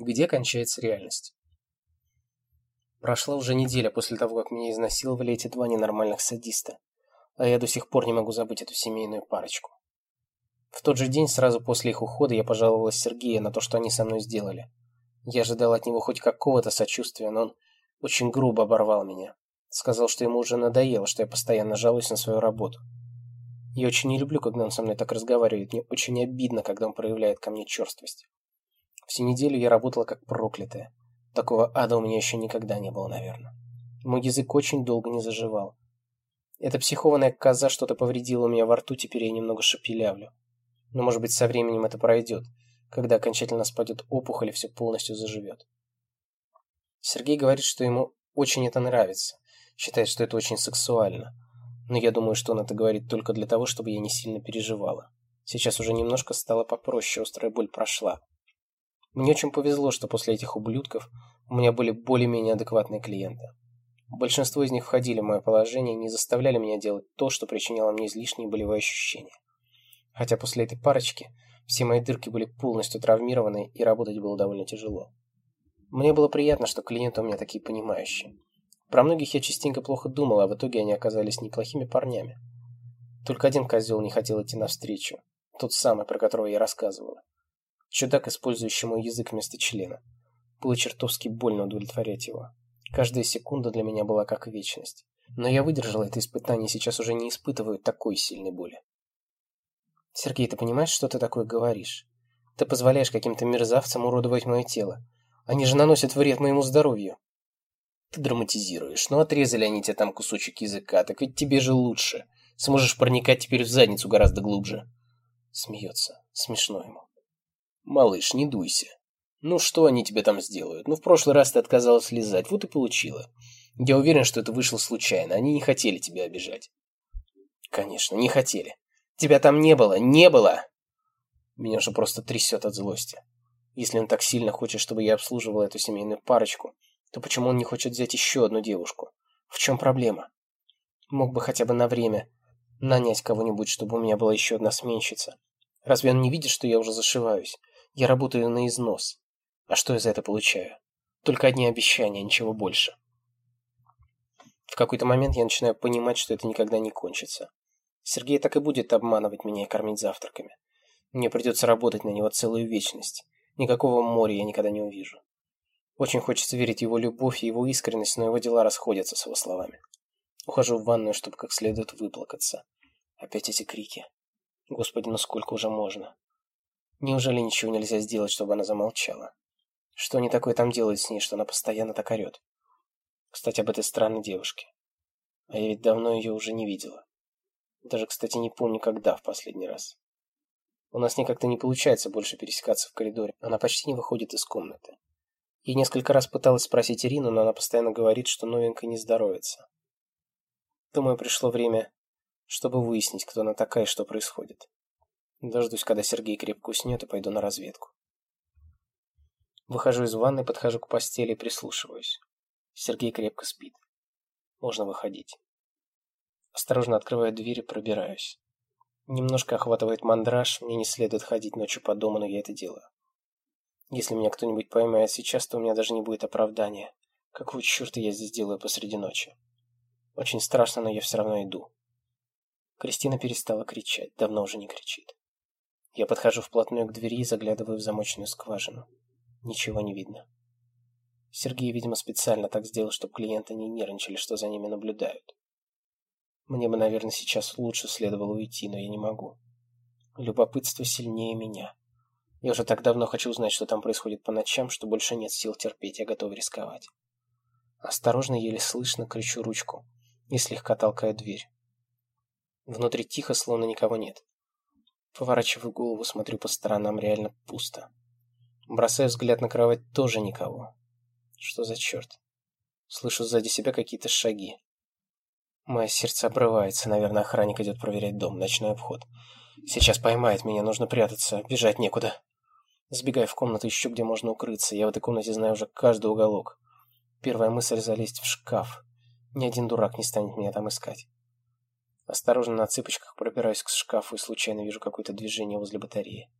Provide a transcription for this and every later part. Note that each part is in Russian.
Где кончается реальность? Прошла уже неделя после того, как меня изнасиловали эти два ненормальных садиста, а я до сих пор не могу забыть эту семейную парочку. В тот же день, сразу после их ухода, я пожаловалась Сергею на то, что они со мной сделали. Я ожидал от него хоть какого-то сочувствия, но он очень грубо оборвал меня. Сказал, что ему уже надоело, что я постоянно жалуюсь на свою работу. Я очень не люблю, когда он со мной так разговаривает. Мне очень обидно, когда он проявляет ко мне черствость. Всю неделю я работала как проклятая. Такого ада у меня еще никогда не было, наверное. Мой язык очень долго не заживал. Эта психованная коза что-то повредила у меня во рту, теперь я немного шепелявлю. Но, может быть, со временем это пройдет, когда окончательно спадет опухоль и все полностью заживет. Сергей говорит, что ему очень это нравится, считает, что это очень сексуально. Но я думаю, что он это говорит только для того, чтобы я не сильно переживала. Сейчас уже немножко стало попроще, острая боль прошла. Мне очень повезло, что после этих ублюдков у меня были более-менее адекватные клиенты. Большинство из них входили в мое положение и не заставляли меня делать то, что причиняло мне излишние болевые ощущения. Хотя после этой парочки все мои дырки были полностью травмированы и работать было довольно тяжело. Мне было приятно, что клиенты у меня такие понимающие. Про многих я частенько плохо думал, а в итоге они оказались неплохими парнями. Только один козел не хотел идти навстречу. Тот самый, про которого я рассказывала. Чудак, использующий мой язык вместо члена. Было чертовски больно удовлетворять его. Каждая секунда для меня была как вечность. Но я выдержал это испытание и сейчас уже не испытываю такой сильной боли. Сергей, ты понимаешь, что ты такое говоришь? Ты позволяешь каким-то мерзавцам уродовать мое тело. Они же наносят вред моему здоровью. Ты драматизируешь. Ну, отрезали они тебе там кусочек языка, так ведь тебе же лучше. Сможешь проникать теперь в задницу гораздо глубже. Смеется. Смешно ему. Малыш, не дуйся. Ну, что они тебе там сделают? Ну, в прошлый раз ты отказалась слезать, вот и получила. Я уверен, что это вышло случайно. Они не хотели тебя обижать. Конечно, не хотели. Тебя там не было, не было! Меня же просто трясет от злости. Если он так сильно хочет, чтобы я обслуживал эту семейную парочку, то почему он не хочет взять еще одну девушку? В чем проблема? Мог бы хотя бы на время нанять кого-нибудь, чтобы у меня была еще одна сменщица. Разве он не видит, что я уже зашиваюсь? Я работаю на износ. А что я за это получаю? Только одни обещания, ничего больше. В какой-то момент я начинаю понимать, что это никогда не кончится. Сергей так и будет обманывать меня и кормить завтраками. Мне придется работать на него целую вечность. Никакого моря я никогда не увижу. Очень хочется верить в его любовь и его искренность, но его дела расходятся с его словами. Ухожу в ванную, чтобы как следует выплакаться. Опять эти крики. Господи, ну сколько уже можно? Неужели ничего нельзя сделать, чтобы она замолчала? Что они такое там делают с ней, что она постоянно так орет? Кстати, об этой странной девушке. А я ведь давно ее уже не видела. Даже, кстати, не помню, когда в последний раз. У нас никак-то не получается больше пересекаться в коридоре. Она почти не выходит из комнаты. Я несколько раз пыталась спросить Ирину, но она постоянно говорит, что новенькая не здоровится. Думаю, пришло время, чтобы выяснить, кто она такая и что происходит. Дождусь, когда Сергей крепко уснет, и пойду на разведку. Выхожу из ванной, подхожу к постели и прислушиваюсь. Сергей крепко спит. Можно выходить. Осторожно открываю дверь и пробираюсь. Немножко охватывает мандраж, мне не следует ходить ночью по дому, но я это делаю. Если меня кто-нибудь поймает сейчас, то у меня даже не будет оправдания. Какого черта я здесь делаю посреди ночи? Очень страшно, но я все равно иду. Кристина перестала кричать, давно уже не кричит. Я подхожу вплотную к двери и заглядываю в замочную скважину. Ничего не видно. Сергей, видимо, специально так сделал, чтобы клиенты не нервничали, что за ними наблюдают. Мне бы, наверное, сейчас лучше следовало уйти, но я не могу. Любопытство сильнее меня. Я уже так давно хочу узнать, что там происходит по ночам, что больше нет сил терпеть, я готов рисковать. Осторожно, еле слышно, кричу ручку и слегка толкаю дверь. Внутри тихо, словно никого нет. Поворачиваю голову, смотрю по сторонам, реально пусто. Бросаю взгляд на кровать, тоже никого. Что за черт? Слышу сзади себя какие-то шаги. Мое сердце обрывается, наверное, охранник идет проверять дом, ночной обход. Сейчас поймает меня, нужно прятаться, бежать некуда. Сбегаю в комнату, ищу, где можно укрыться. Я в этой комнате знаю уже каждый уголок. Первая мысль залезть в шкаф. Ни один дурак не станет меня там искать. Осторожно на цыпочках пробираюсь к шкафу и случайно вижу какое-то движение возле батареи.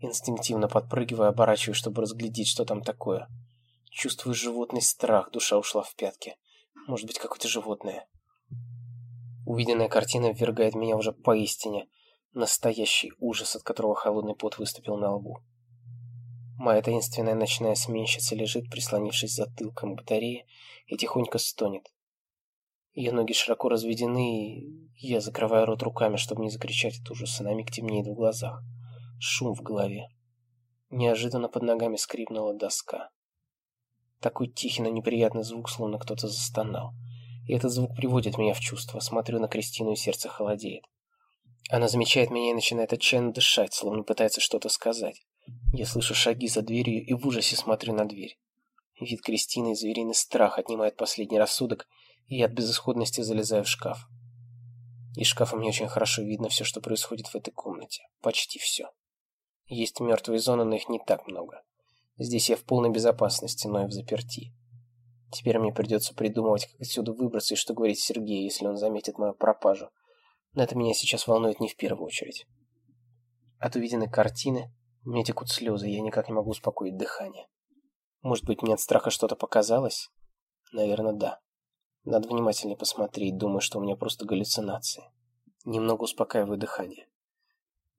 Инстинктивно подпрыгиваю, оборачиваю, чтобы разглядеть, что там такое. Чувствую животный страх, душа ушла в пятки. Может быть, какое-то животное. Увиденная картина ввергает меня уже поистине настоящий ужас, от которого холодный пот выступил на лбу. Моя таинственная ночная сменщица лежит, прислонившись затылком к батарее, и тихонько стонет. Ее ноги широко разведены, и я закрываю рот руками, чтобы не закричать от ужаса. На миг темнеет в глазах. Шум в голове. Неожиданно под ногами скрипнула доска. Такой тихий, но неприятный звук, словно кто-то застонал. И этот звук приводит меня в чувство. Смотрю на Кристину, и сердце холодеет. Она замечает меня и начинает отчаянно дышать, словно пытается что-то сказать. Я слышу шаги за дверью и в ужасе смотрю на дверь. Вид Кристины и звериный страх отнимает последний рассудок, и я от безысходности залезаю в шкаф. Из шкафа мне очень хорошо видно все, что происходит в этой комнате. Почти все. Есть мертвые зоны, но их не так много. Здесь я в полной безопасности, но и в заперти. Теперь мне придется придумывать, как отсюда выбраться и что говорить Сергею, если он заметит мою пропажу. Но это меня сейчас волнует не в первую очередь. От увиденной картины мне текут слезы, я никак не могу успокоить дыхание. Может быть, мне от страха что-то показалось? Наверное, да. Надо внимательнее посмотреть, думаю, что у меня просто галлюцинации. Немного успокаиваю дыхание.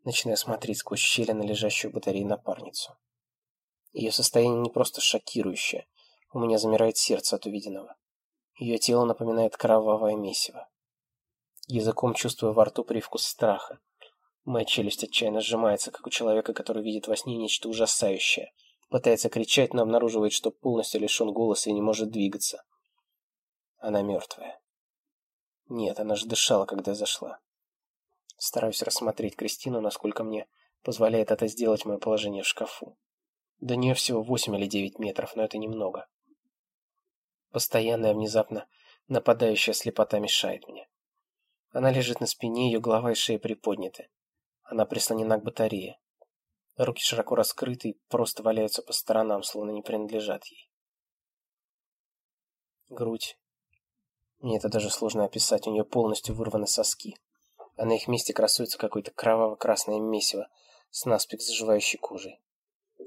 Начинаю смотреть сквозь щели на лежащую батарею напарницу. Ее состояние не просто шокирующее. У меня замирает сердце от увиденного. Ее тело напоминает кровавое месиво. Языком чувствую во рту привкус страха. Моя челюсть отчаянно сжимается, как у человека, который видит во сне нечто ужасающее. Пытается кричать, но обнаруживает, что полностью лишен голоса и не может двигаться. Она мертвая. Нет, она же дышала, когда зашла. Стараюсь рассмотреть Кристину, насколько мне позволяет это сделать мое положение в шкафу. До нее всего восемь или девять метров, но это немного. Постоянная, внезапно нападающая слепота мешает мне. Она лежит на спине, ее голова и шея приподняты. Она прислонена к батарее. Руки широко раскрыты и просто валяются по сторонам, словно не принадлежат ей. Грудь мне это даже сложно описать, у нее полностью вырваны соски. А на их месте красуется какое-то кроваво-красное месиво с наспех заживающей кожей.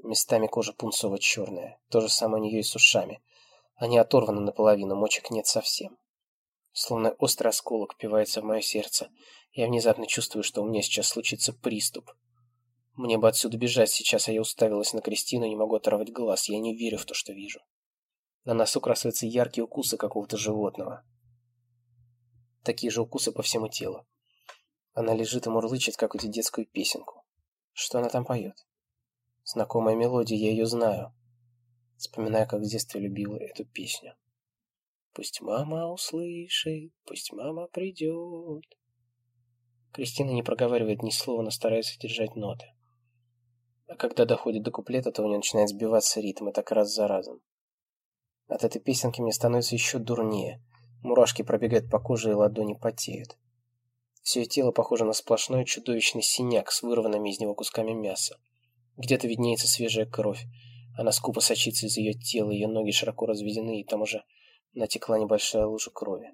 Местами кожа пунцово-черная. То же самое у нее и с ушами. Они оторваны наполовину, мочек нет совсем. Словно острый осколок впивается в мое сердце. Я внезапно чувствую, что у меня сейчас случится приступ. Мне бы отсюда бежать сейчас, а я уставилась на Кристину и не могу оторвать глаз. Я не верю в то, что вижу. На носу красуются яркие укусы какого-то животного. Такие же укусы по всему телу. Она лежит и мурлычет какую-то детскую песенку. Что она там поет? Знакомая мелодия, я ее знаю. Вспоминаю, как в детстве любила эту песню. Пусть мама услышит, пусть мама придет. Кристина не проговаривает ни слова, но старается держать ноты. А когда доходит до куплета, то у нее начинает сбиваться ритм, и так раз за разом. От этой песенки мне становится еще дурнее. Мурашки пробегают по коже и ладони потеют. Все тело похоже на сплошной чудовищный синяк с вырванными из него кусками мяса. Где-то виднеется свежая кровь. Она скупо сочится из ее тела, ее ноги широко разведены, и там уже натекла небольшая лужа крови.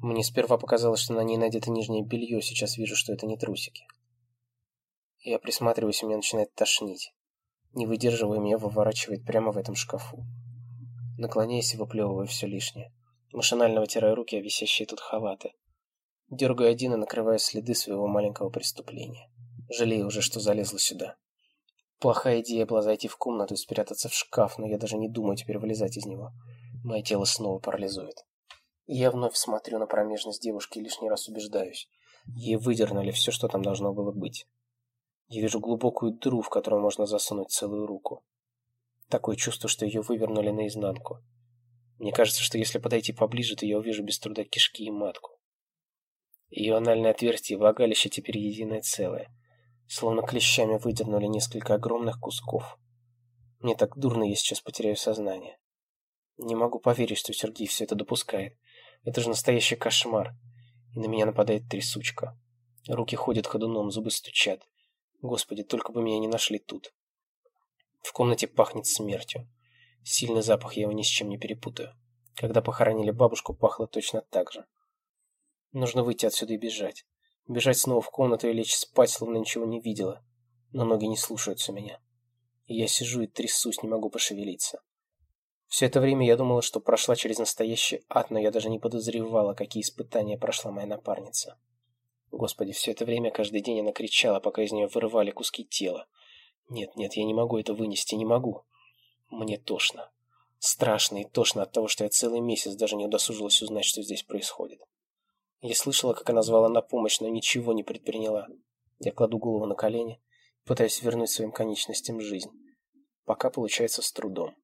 Мне сперва показалось, что на ней надето нижнее белье, сейчас вижу, что это не трусики. Я присматриваюсь, и меня начинает тошнить. Не выдерживая, меня выворачивает прямо в этом шкафу. Наклоняясь и выплевывая все лишнее. Машинально вытираю руки, а висящие тут халаты. Дергаю один и накрываю следы своего маленького преступления. Жалею уже, что залезла сюда. Плохая идея была зайти в комнату и спрятаться в шкаф, но я даже не думаю теперь вылезать из него. Мое тело снова парализует. я вновь смотрю на промежность девушки и лишний раз убеждаюсь. Ей выдернули все, что там должно было быть. Я вижу глубокую дыру, в которую можно засунуть целую руку. Такое чувство, что ее вывернули наизнанку. Мне кажется, что если подойти поближе, то я увижу без труда кишки и матку. Ее анальное отверстие и влагалище теперь единое целое. Словно клещами выдернули несколько огромных кусков. Мне так дурно, я сейчас потеряю сознание. Не могу поверить, что Сергей все это допускает. Это же настоящий кошмар. И на меня нападает трясучка. Руки ходят ходуном, зубы стучат. Господи, только бы меня не нашли тут. В комнате пахнет смертью. Сильный запах, я его ни с чем не перепутаю. Когда похоронили бабушку, пахло точно так же. Нужно выйти отсюда и бежать. Бежать снова в комнату и лечь спать, словно ничего не видела. но ноги не слушаются меня. И я сижу и трясусь, не могу пошевелиться. Все это время я думала, что прошла через настоящий ад, но я даже не подозревала, какие испытания прошла моя напарница. Господи, все это время каждый день она кричала, пока из нее вырывали куски тела. Нет, нет, я не могу это вынести, не могу. Мне тошно. Страшно и тошно от того, что я целый месяц даже не удосужилась узнать, что здесь происходит. Я слышала, как она звала на помощь, но ничего не предприняла. Я кладу голову на колени, пытаюсь вернуть своим конечностям жизнь. Пока получается с трудом.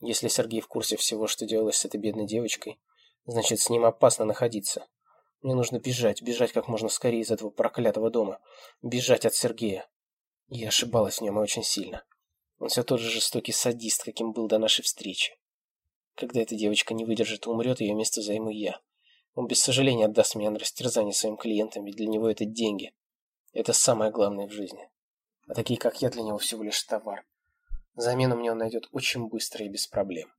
Если Сергей в курсе всего, что делалось с этой бедной девочкой, значит, с ним опасно находиться. Мне нужно бежать, бежать как можно скорее из этого проклятого дома. Бежать от Сергея. Я ошибалась в нем и очень сильно. Он все тот же жестокий садист, каким был до нашей встречи. Когда эта девочка не выдержит и умрет, ее место займу я. Он без сожаления отдаст меня на растерзание своим клиентам, ведь для него это деньги. Это самое главное в жизни. А такие, как я, для него всего лишь товар. Замену мне он найдет очень быстро и без проблем.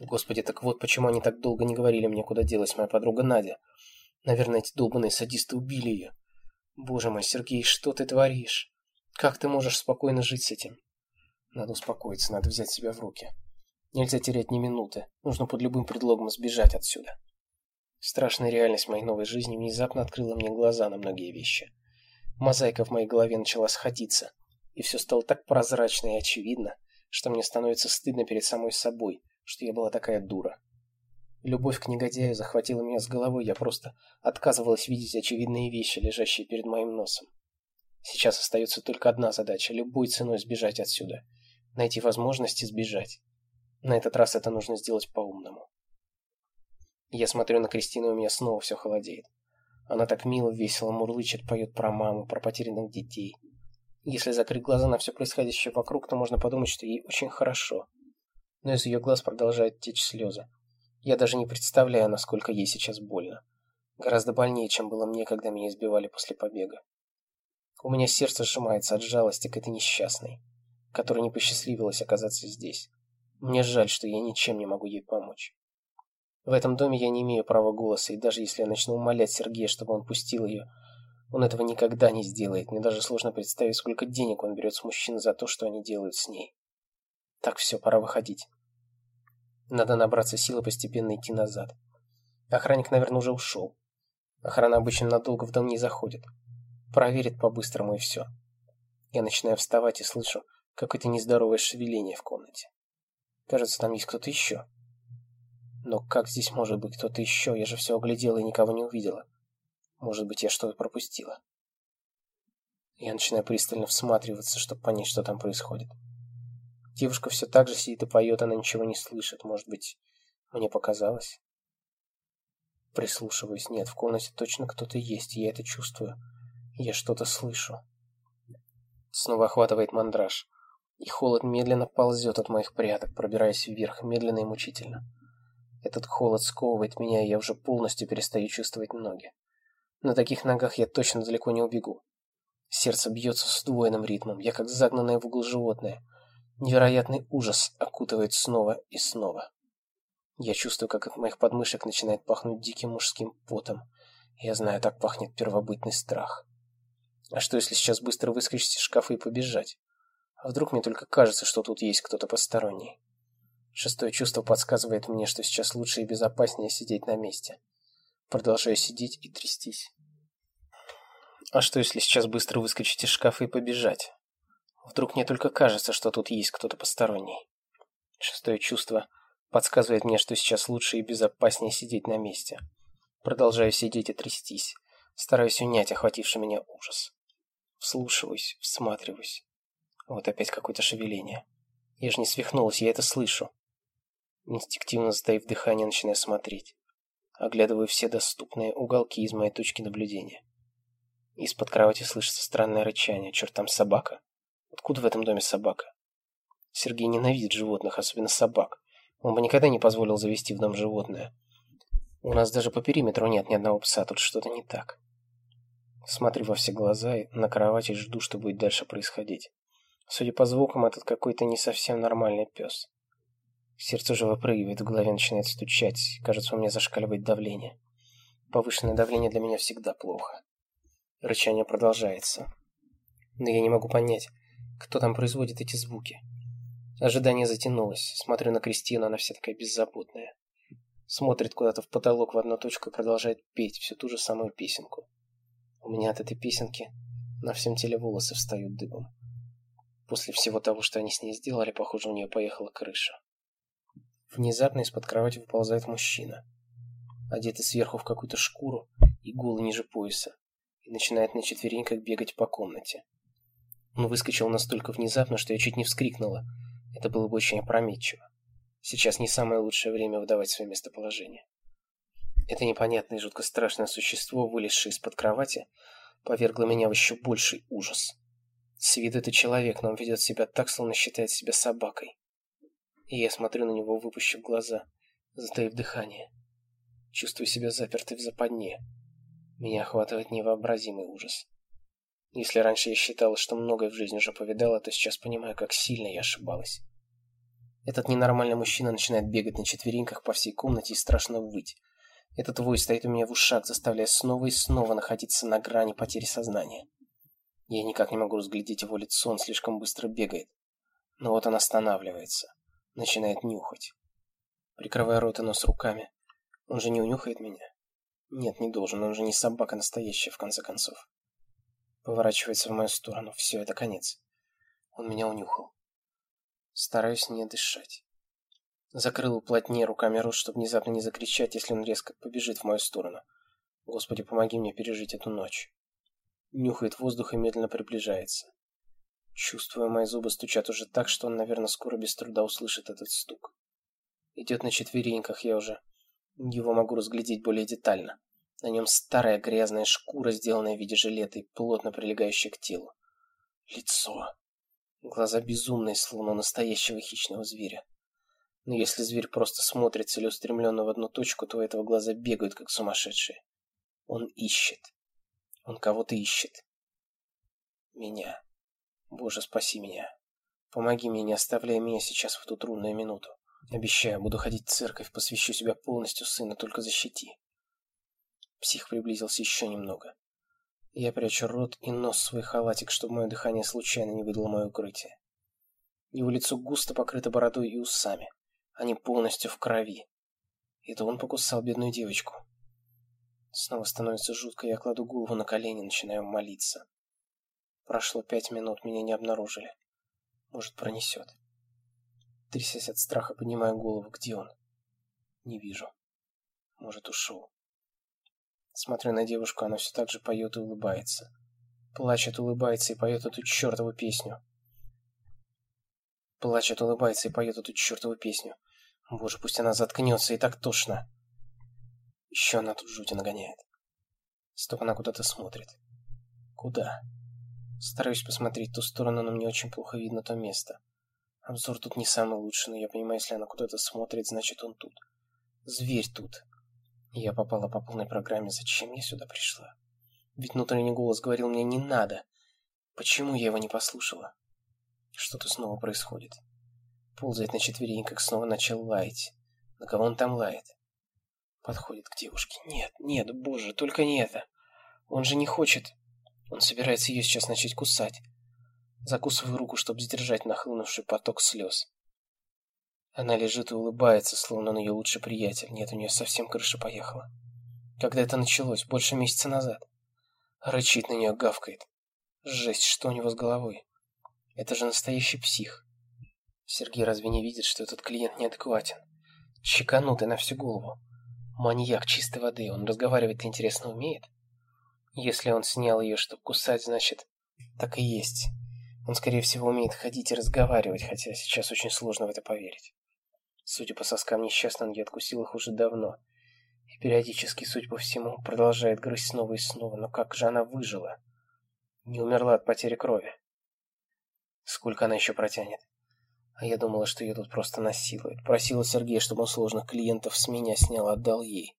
Господи, так вот почему они так долго не говорили мне, куда делась моя подруга Надя. Наверное, эти долбанные садисты убили ее. Боже мой, Сергей, что ты творишь? Как ты можешь спокойно жить с этим? Надо успокоиться, надо взять себя в руки. Нельзя терять ни минуты. Нужно под любым предлогом сбежать отсюда. Страшная реальность моей новой жизни внезапно открыла мне глаза на многие вещи. Мозаика в моей голове начала сходиться, и все стало так прозрачно и очевидно, что мне становится стыдно перед самой собой, что я была такая дура. Любовь к негодяю захватила меня с головой, я просто отказывалась видеть очевидные вещи, лежащие перед моим носом. Сейчас остается только одна задача – любой ценой сбежать отсюда. Найти возможности сбежать. На этот раз это нужно сделать по-умному. Я смотрю на Кристину, и у меня снова все холодеет. Она так мило, весело мурлычет, поет про маму, про потерянных детей. Если закрыть глаза на все происходящее вокруг, то можно подумать, что ей очень хорошо. Но из ее глаз продолжают течь слезы. Я даже не представляю, насколько ей сейчас больно. Гораздо больнее, чем было мне, когда меня избивали после побега. У меня сердце сжимается от жалости к этой несчастной, которой не посчастливилось оказаться здесь. Мне жаль, что я ничем не могу ей помочь. В этом доме я не имею права голоса, и даже если я начну умолять Сергея, чтобы он пустил ее, он этого никогда не сделает. Мне даже сложно представить, сколько денег он берет с мужчин за то, что они делают с ней. Так все, пора выходить. Надо набраться силы постепенно идти назад. Охранник, наверное, уже ушел. Охрана обычно надолго в дом не заходит. Проверит по-быстрому и все. Я начинаю вставать и слышу какое-то нездоровое шевеление в комнате. Кажется, там есть кто-то еще. Но как здесь может быть кто-то еще? Я же все оглядела и никого не увидела. Может быть, я что-то пропустила. Я начинаю пристально всматриваться, чтобы понять, что там происходит. Девушка все так же сидит и поет, она ничего не слышит. Может быть, мне показалось? Прислушиваюсь. Нет, в комнате точно кто-то есть, я это чувствую. Я что-то слышу. Снова охватывает мандраж. И холод медленно ползет от моих пряток, пробираясь вверх, медленно и мучительно. Этот холод сковывает меня, и я уже полностью перестаю чувствовать ноги. На таких ногах я точно далеко не убегу. Сердце бьется с удвоенным ритмом, я как загнанное в угол животное. Невероятный ужас окутывает снова и снова. Я чувствую, как от моих подмышек начинает пахнуть диким мужским потом. Я знаю, так пахнет первобытный страх. А что, если сейчас быстро выскочить из шкафа и побежать? А вдруг мне только кажется, что тут есть кто-то посторонний? Шестое чувство подсказывает мне, что сейчас лучше и безопаснее сидеть на месте. Продолжаю сидеть и трястись. А что, если сейчас быстро выскочить из шкафа и побежать? Вдруг мне только кажется, что тут есть кто-то посторонний. Шестое чувство подсказывает мне, что сейчас лучше и безопаснее сидеть на месте. Продолжаю сидеть и трястись. Стараюсь унять охвативший меня ужас. Вслушиваюсь, всматриваюсь. Вот опять какое-то шевеление. Я же не свихнулась, я это слышу. Инстинктивно затаив дыхание, начинаю смотреть. Оглядываю все доступные уголки из моей точки наблюдения. Из-под кровати слышится странное рычание. Черт, там собака. Откуда в этом доме собака? Сергей ненавидит животных, особенно собак. Он бы никогда не позволил завести в дом животное. У нас даже по периметру нет ни одного пса, тут что-то не так. Смотрю во все глаза и на кровати жду, что будет дальше происходить. Судя по звукам, этот какой-то не совсем нормальный пес. Сердце уже выпрыгивает, в голове начинает стучать. Кажется, у меня зашкаливает давление. Повышенное давление для меня всегда плохо. Рычание продолжается. Но я не могу понять, кто там производит эти звуки. Ожидание затянулось. Смотрю на Кристину, она вся такая беззаботная. Смотрит куда-то в потолок в одну точку и продолжает петь всю ту же самую песенку. У меня от этой песенки на всем теле волосы встают дыбом. После всего того, что они с ней сделали, похоже, у нее поехала крыша. Внезапно из-под кровати выползает мужчина, одетый сверху в какую-то шкуру и голый ниже пояса, и начинает на четвереньках бегать по комнате. Он выскочил настолько внезапно, что я чуть не вскрикнула. Это было бы очень опрометчиво. Сейчас не самое лучшее время выдавать свое местоположение. Это непонятное и жутко страшное существо, вылезшее из-под кровати, повергло меня в еще больший ужас. С виду это человек, но он ведет себя так, словно считает себя собакой. И я смотрю на него, выпущив глаза, затаив дыхание. Чувствую себя запертой в западне. Меня охватывает невообразимый ужас. Если раньше я считала, что многое в жизни уже повидала, то сейчас понимаю, как сильно я ошибалась. Этот ненормальный мужчина начинает бегать на четвереньках по всей комнате и страшно выть. Этот вой стоит у меня в ушах, заставляя снова и снова находиться на грани потери сознания. Я никак не могу разглядеть его лицо, он слишком быстро бегает. Но вот он останавливается, начинает нюхать. Прикрывая рот и нос руками. Он же не унюхает меня? Нет, не должен, он же не собака настоящая, в конце концов. Поворачивается в мою сторону. Все, это конец. Он меня унюхал. Стараюсь не дышать. Закрыл плотнее руками рот, чтобы внезапно не закричать, если он резко побежит в мою сторону. Господи, помоги мне пережить эту ночь. Нюхает воздух и медленно приближается. Чувствую, мои зубы стучат уже так, что он, наверное, скоро без труда услышит этот стук. Идет на четвереньках, я уже его могу разглядеть более детально. На нем старая грязная шкура, сделанная в виде жилета и плотно прилегающая к телу. Лицо. Глаза безумные, словно настоящего хищного зверя. Но если зверь просто смотрит целеустремленно в одну точку, то у этого глаза бегают, как сумасшедшие. Он ищет. Он кого-то ищет. Меня. Боже, спаси меня. Помоги мне, не оставляй меня сейчас в ту трудную минуту. Обещаю, буду ходить в церковь, посвящу себя полностью сына, только защити. Псих приблизился еще немного. Я прячу рот и нос в свой халатик, чтобы мое дыхание случайно не выдало мое укрытие. Его лицо густо покрыто бородой и усами. Они полностью в крови. Это он покусал бедную девочку. Снова становится жутко, я кладу голову на колени, начинаю молиться. Прошло пять минут, меня не обнаружили. Может, пронесет. Трясясь от страха, поднимаю голову. Где он? Не вижу. Может, ушел. Смотрю на девушку, она все так же поет и улыбается. Плачет, улыбается и поет эту чертову песню. Плачет, улыбается и поет эту чертову песню. Боже, пусть она заткнется, и так тошно. Еще она тут жути нагоняет. Стоп, она куда-то смотрит. Куда? Стараюсь посмотреть ту сторону, но мне очень плохо видно то место. Обзор тут не самый лучший, но я понимаю, если она куда-то смотрит, значит он тут. Зверь тут. Я попала по полной программе. Зачем я сюда пришла? Ведь внутренний голос говорил мне «не надо». Почему я его не послушала? Что-то снова происходит. Ползает на четвереньках, снова начал лаять. На кого он там лает? Подходит к девушке. Нет, нет, боже, только не это. Он же не хочет. Он собирается ее сейчас начать кусать. Закусываю руку, чтобы сдержать нахлынувший поток слез. Она лежит и улыбается, словно он ее лучший приятель. Нет, у нее совсем крыша поехала. Когда это началось? Больше месяца назад. Рычит на нее, гавкает. Жесть, что у него с головой? Это же настоящий псих. Сергей разве не видит, что этот клиент неадекватен? Чеканутый на всю голову. Маньяк чистой воды. Он разговаривать интересно умеет? Если он снял ее, чтобы кусать, значит, так и есть. Он, скорее всего, умеет ходить и разговаривать, хотя сейчас очень сложно в это поверить. Судя по соскам несчастным, я откусил их уже давно. И периодически, судя по всему, продолжает грызть снова и снова. Но как же она выжила? Не умерла от потери крови. Сколько она еще протянет? А я думала, что ее тут просто насилуют. Просила Сергея, чтобы он сложных клиентов с меня снял, отдал ей.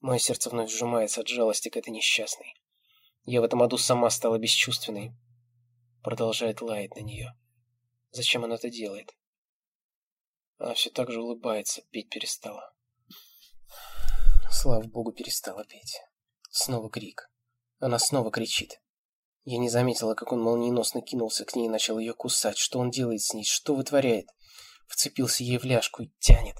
Мое сердце вновь сжимается от жалости к этой несчастной. Я в этом аду сама стала бесчувственной. Продолжает лаять на нее. Зачем она это делает? Она все так же улыбается, петь перестала. Слава богу, перестала петь. Снова крик. Она снова кричит. Я не заметила, как он молниеносно кинулся к ней и начал ее кусать. Что он делает с ней? Что вытворяет? Вцепился ей в ляжку и тянет.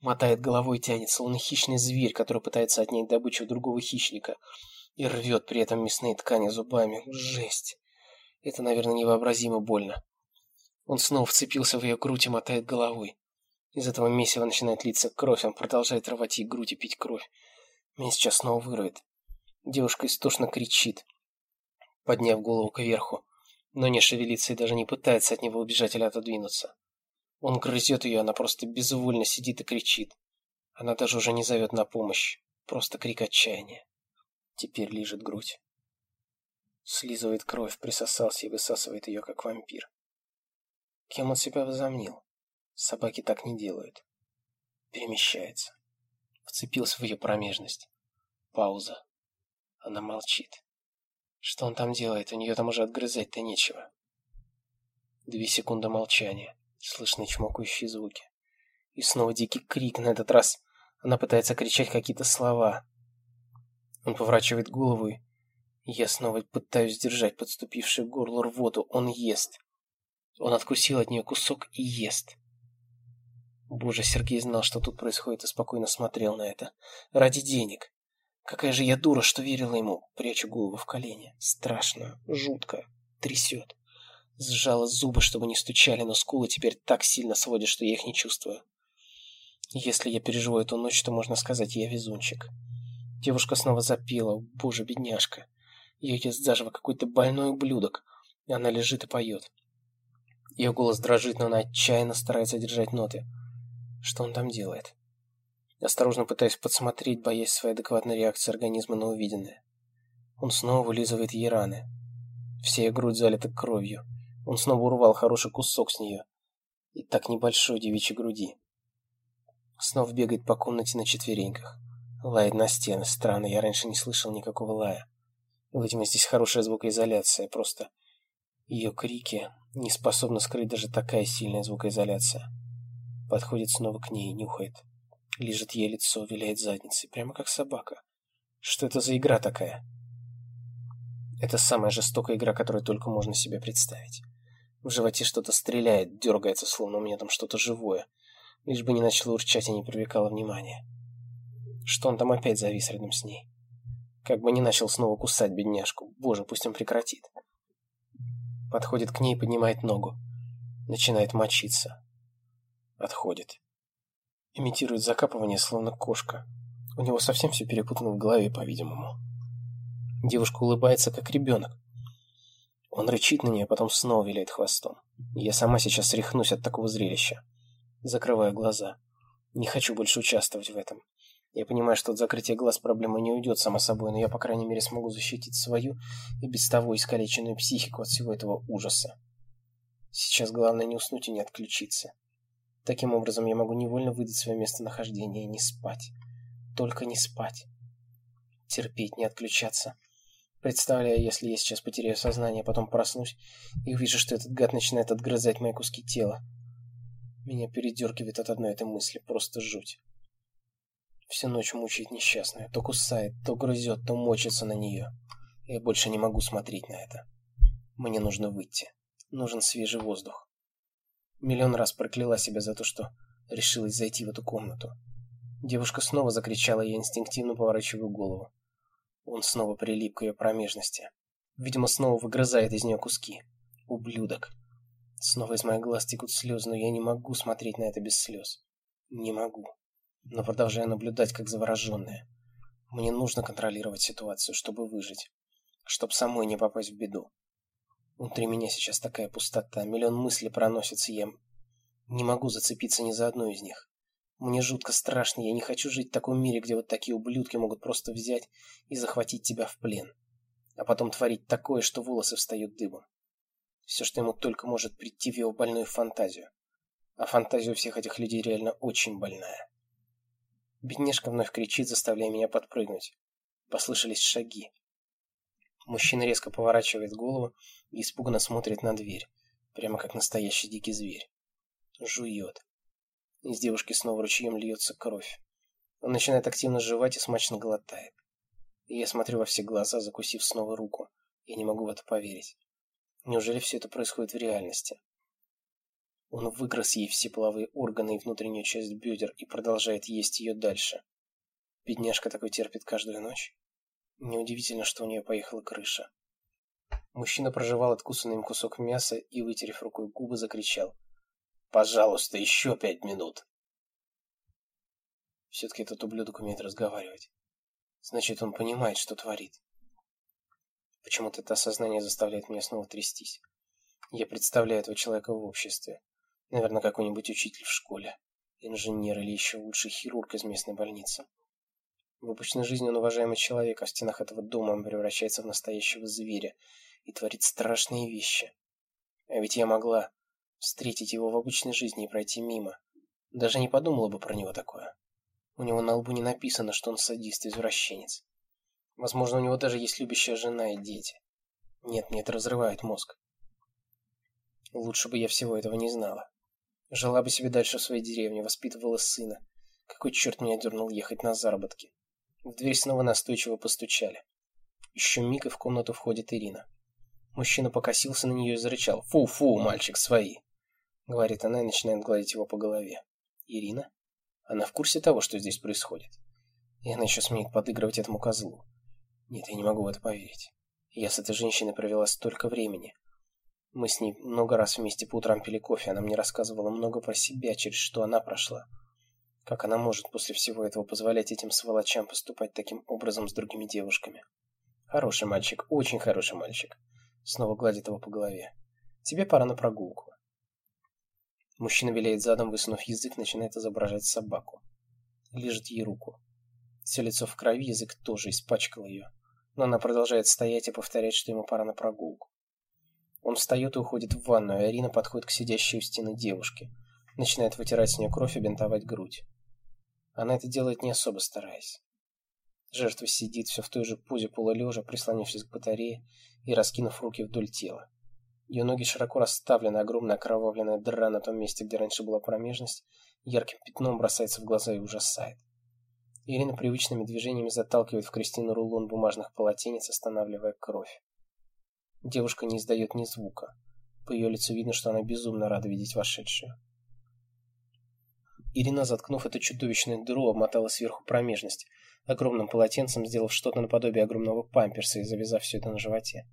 Мотает головой, тянет, словно хищный зверь, который пытается отнять добычу другого хищника. И рвет при этом мясные ткани зубами. Жесть. Это, наверное, невообразимо больно. Он снова вцепился в ее грудь и мотает головой. Из этого месива начинает литься кровь, он продолжает рвать ей грудь и пить кровь. Меня сейчас снова вырвет. Девушка истошно кричит, подняв голову кверху, но не шевелится и даже не пытается от него убежать или отодвинуться. Он грызет ее, она просто безвольно сидит и кричит. Она даже уже не зовет на помощь, просто крик отчаяния. Теперь лижет грудь. Слизывает кровь, присосался и высасывает ее, как вампир. Кем он себя возомнил? Собаки так не делают. Перемещается. Вцепился в ее промежность. Пауза. Она молчит. Что он там делает? У нее там уже отгрызать-то нечего. Две секунды молчания. Слышны чмокающие звуки. И снова дикий крик. На этот раз она пытается кричать какие-то слова. Он поворачивает голову, и я снова пытаюсь сдержать подступившую к горлу рвоту. Он ест. Он откусил от нее кусок и ест. Боже, Сергей знал, что тут происходит, и спокойно смотрел на это. Ради денег. Какая же я дура, что верила ему. Прячу голову в колени. Страшно, жутко, трясет. Сжала зубы, чтобы не стучали, но скулы теперь так сильно сводят, что я их не чувствую. Если я переживу эту ночь, то можно сказать, я везунчик. Девушка снова запела. Боже, бедняжка. Ее ест заживо какой-то больной ублюдок. Она лежит и поет. Ее голос дрожит, но она отчаянно старается держать ноты. Что он там делает? Осторожно пытаясь подсмотреть, боясь своей адекватной реакции организма на увиденное. Он снова вылизывает ей раны. Вся ее грудь залита кровью. Он снова урвал хороший кусок с нее. И так небольшой девичьей груди. Снова бегает по комнате на четвереньках. Лает на стены. Странно, я раньше не слышал никакого лая. Видимо, здесь хорошая звукоизоляция. Просто ее крики не способны скрыть даже такая сильная звукоизоляция. Подходит снова к ней, нюхает. Лежит ей лицо, виляет задницей, прямо как собака. Что это за игра такая? Это самая жестокая игра, которую только можно себе представить. В животе что-то стреляет, дергается, словно у меня там что-то живое. Лишь бы не начало урчать и не привлекало внимания. Что он там опять завис рядом с ней? Как бы не начал снова кусать бедняжку. Боже, пусть он прекратит. Подходит к ней поднимает ногу. Начинает мочиться. Отходит. Имитирует закапывание, словно кошка. У него совсем все перепутано в голове, по-видимому. Девушка улыбается, как ребенок. Он рычит на нее, а потом снова виляет хвостом. Я сама сейчас рехнусь от такого зрелища. Закрываю глаза. Не хочу больше участвовать в этом. Я понимаю, что от закрытия глаз проблема не уйдет само собой, но я, по крайней мере, смогу защитить свою и без того искалеченную психику от всего этого ужаса. Сейчас главное не уснуть и не отключиться. Таким образом, я могу невольно выдать свое местонахождение и не спать. Только не спать. Терпеть, не отключаться. Представляю, если я сейчас потеряю сознание, а потом проснусь и увижу, что этот гад начинает отгрызать мои куски тела. Меня передергивает от одной этой мысли, просто жуть. Всю ночь мучает несчастная, то кусает, то грызет, то мочится на нее. Я больше не могу смотреть на это. Мне нужно выйти. Нужен свежий воздух. Миллион раз прокляла себя за то, что решилась зайти в эту комнату. Девушка снова закричала, и я инстинктивно поворачиваю голову. Он снова прилип к ее промежности. Видимо, снова выгрызает из нее куски. Ублюдок. Снова из моих глаз текут слезы, но я не могу смотреть на это без слез. Не могу. Но продолжаю наблюдать, как завороженная. Мне нужно контролировать ситуацию, чтобы выжить. Чтобы самой не попасть в беду. Внутри меня сейчас такая пустота, миллион мыслей проносится, я не могу зацепиться ни за одну из них. Мне жутко страшно, я не хочу жить в таком мире, где вот такие ублюдки могут просто взять и захватить тебя в плен. А потом творить такое, что волосы встают дыбом. Все, что ему только может прийти в его больную фантазию. А фантазия у всех этих людей реально очень больная. Бедняжка вновь кричит, заставляя меня подпрыгнуть. Послышались шаги. Мужчина резко поворачивает голову и испуганно смотрит на дверь, прямо как настоящий дикий зверь. Жует. Из девушки снова ручьем льется кровь. Он начинает активно жевать и смачно глотает. Я смотрю во все глаза, закусив снова руку, Я не могу в это поверить. Неужели все это происходит в реальности? Он выгрыз ей все половые органы и внутреннюю часть бедер и продолжает есть ее дальше. Бедняжка такой терпит каждую ночь. Неудивительно, что у нее поехала крыша. Мужчина прожевал откусанный им кусок мяса и, вытерев рукой губы, закричал. «Пожалуйста, еще пять минут!» Все-таки этот ублюдок умеет разговаривать. Значит, он понимает, что творит. Почему-то это осознание заставляет меня снова трястись. Я представляю этого человека в обществе. Наверное, какой-нибудь учитель в школе. Инженер или еще лучше хирург из местной больницы. В обычной жизни он уважаемый человек, а в стенах этого дома он превращается в настоящего зверя и творит страшные вещи. А ведь я могла встретить его в обычной жизни и пройти мимо. Даже не подумала бы про него такое. У него на лбу не написано, что он садист и извращенец. Возможно, у него даже есть любящая жена и дети. Нет, мне это разрывает мозг. Лучше бы я всего этого не знала. Жила бы себе дальше в своей деревне, воспитывала сына. Какой черт меня дернул ехать на заработки? В дверь снова настойчиво постучали. Еще миг, и в комнату входит Ирина. Мужчина покосился на нее и зарычал. «Фу-фу, мальчик, свои!» Говорит она и начинает гладить его по голове. Ирина? Она в курсе того, что здесь происходит. И она еще смеет подыгрывать этому козлу. Нет, я не могу в это поверить. Я с этой женщиной провела столько времени. Мы с ней много раз вместе по утрам пили кофе, она мне рассказывала много про себя, через что она прошла. Как она может после всего этого позволять этим сволочам поступать таким образом с другими девушками? Хороший мальчик, очень хороший мальчик. Снова гладит его по голове. Тебе пора на прогулку. Мужчина виляет задом, высунув язык, начинает изображать собаку. Лежит ей руку. Все лицо в крови, язык тоже испачкал ее. Но она продолжает стоять и повторять, что ему пора на прогулку. Он встает и уходит в ванную, а Арина подходит к сидящей у стены девушке. Начинает вытирать с нее кровь и бинтовать грудь. Она это делает не особо стараясь. Жертва сидит все в той же позе полулежа, прислонившись к батарее и раскинув руки вдоль тела. Ее ноги широко расставлены, огромная окровавленная дыра на том месте, где раньше была промежность, ярким пятном бросается в глаза и ужасает. Ирина привычными движениями заталкивает в Кристину рулон бумажных полотенец, останавливая кровь. Девушка не издает ни звука. По ее лицу видно, что она безумно рада видеть вошедшую. Ирина, заткнув эту чудовищную дыру, обмотала сверху промежность, огромным полотенцем сделав что-то наподобие огромного памперса и завязав все это на животе.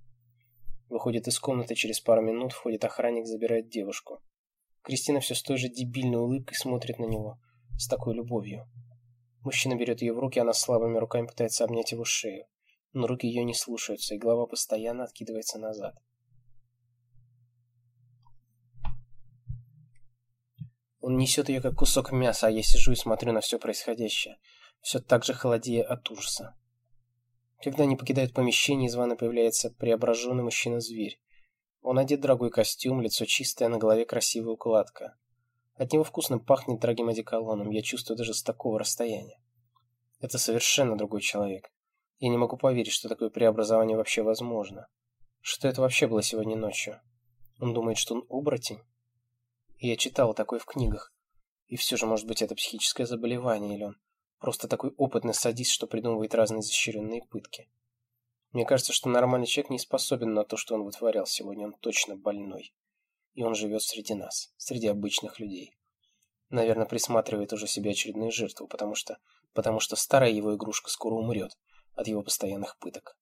Выходит из комнаты, через пару минут входит охранник, забирает девушку. Кристина все с той же дебильной улыбкой смотрит на него, с такой любовью. Мужчина берет ее в руки, она слабыми руками пытается обнять его шею но руки ее не слушаются, и голова постоянно откидывается назад. Он несет ее как кусок мяса, а я сижу и смотрю на все происходящее, все так же холодея от ужаса. Когда они покидают помещение, из ванны появляется преображенный мужчина-зверь. Он одет в дорогой костюм, лицо чистое, на голове красивая укладка. От него вкусно пахнет дорогим одеколоном, я чувствую даже с такого расстояния. Это совершенно другой человек. Я не могу поверить, что такое преобразование вообще возможно. Что это вообще было сегодня ночью? Он думает, что он оборотень? Я читал такое в книгах. И все же, может быть, это психическое заболевание, или он просто такой опытный садист, что придумывает разные изощренные пытки. Мне кажется, что нормальный человек не способен на то, что он вытворял сегодня. Он точно больной. И он живет среди нас, среди обычных людей. Наверное, присматривает уже себе очередную жертву, потому что, потому что старая его игрушка скоро умрет, от его постоянных пыток.